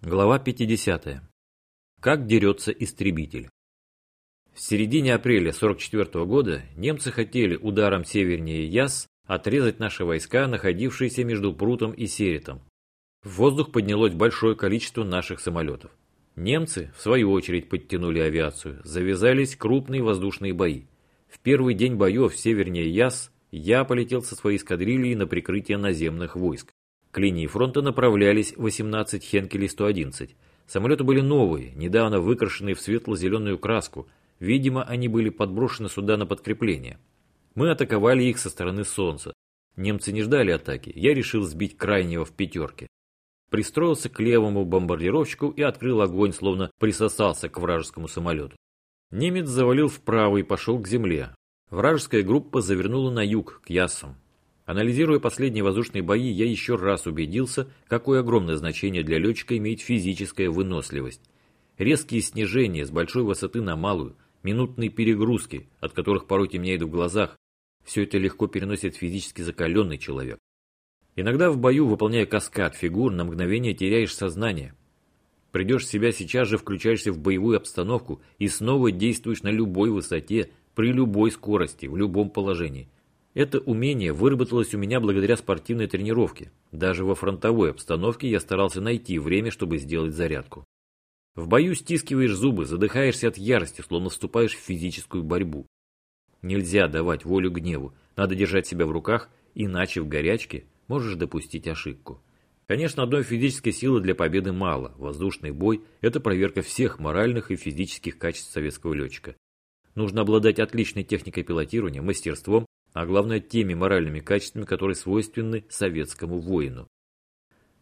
Глава 50. Как дерется истребитель. В середине апреля 44 года немцы хотели ударом севернее Яс отрезать наши войска, находившиеся между Прутом и Серетом. В воздух поднялось большое количество наших самолетов. Немцы, в свою очередь, подтянули авиацию. Завязались крупные воздушные бои. В первый день боев севернее Яс я полетел со своей эскадрильей на прикрытие наземных войск. К линии фронта направлялись 18 Хенкелей-111. Самолеты были новые, недавно выкрашенные в светло-зеленую краску. Видимо, они были подброшены сюда на подкрепление. Мы атаковали их со стороны солнца. Немцы не ждали атаки, я решил сбить крайнего в пятерке. Пристроился к левому бомбардировщику и открыл огонь, словно присосался к вражескому самолету. Немец завалил вправо и пошел к земле. Вражеская группа завернула на юг, к Яссам. Анализируя последние воздушные бои, я еще раз убедился, какое огромное значение для летчика имеет физическая выносливость. Резкие снижения с большой высоты на малую, минутные перегрузки, от которых порой темнеет в глазах, все это легко переносит физически закаленный человек. Иногда в бою, выполняя каскад фигур, на мгновение теряешь сознание. Придешь в себя, сейчас же включаешься в боевую обстановку и снова действуешь на любой высоте, при любой скорости, в любом положении – это умение выработалось у меня благодаря спортивной тренировке. Даже во фронтовой обстановке я старался найти время, чтобы сделать зарядку. В бою стискиваешь зубы, задыхаешься от ярости, словно вступаешь в физическую борьбу. Нельзя давать волю гневу, надо держать себя в руках, иначе в горячке можешь допустить ошибку. Конечно, одной физической силы для победы мало. Воздушный бой – это проверка всех моральных и физических качеств советского летчика. Нужно обладать отличной техникой пилотирования, мастерством а главное теми моральными качествами, которые свойственны советскому воину.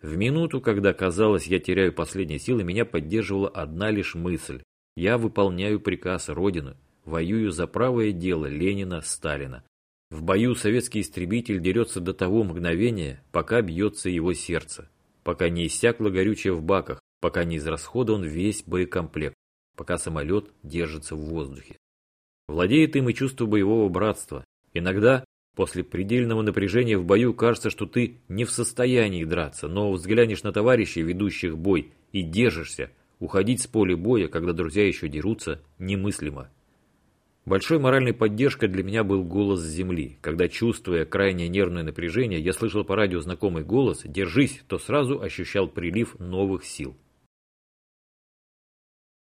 В минуту, когда казалось, я теряю последние силы, меня поддерживала одна лишь мысль. Я выполняю приказ Родины, воюю за правое дело Ленина, Сталина. В бою советский истребитель дерется до того мгновения, пока бьется его сердце, пока не иссякло горючее в баках, пока не израсходован весь боекомплект, пока самолет держится в воздухе. Владеет им и чувство боевого братства, Иногда после предельного напряжения в бою кажется, что ты не в состоянии драться, но взглянешь на товарищей, ведущих бой, и держишься. Уходить с поля боя, когда друзья еще дерутся, немыслимо. Большой моральной поддержкой для меня был голос с земли. Когда, чувствуя крайнее нервное напряжение, я слышал по радио знакомый голос «Держись», то сразу ощущал прилив новых сил.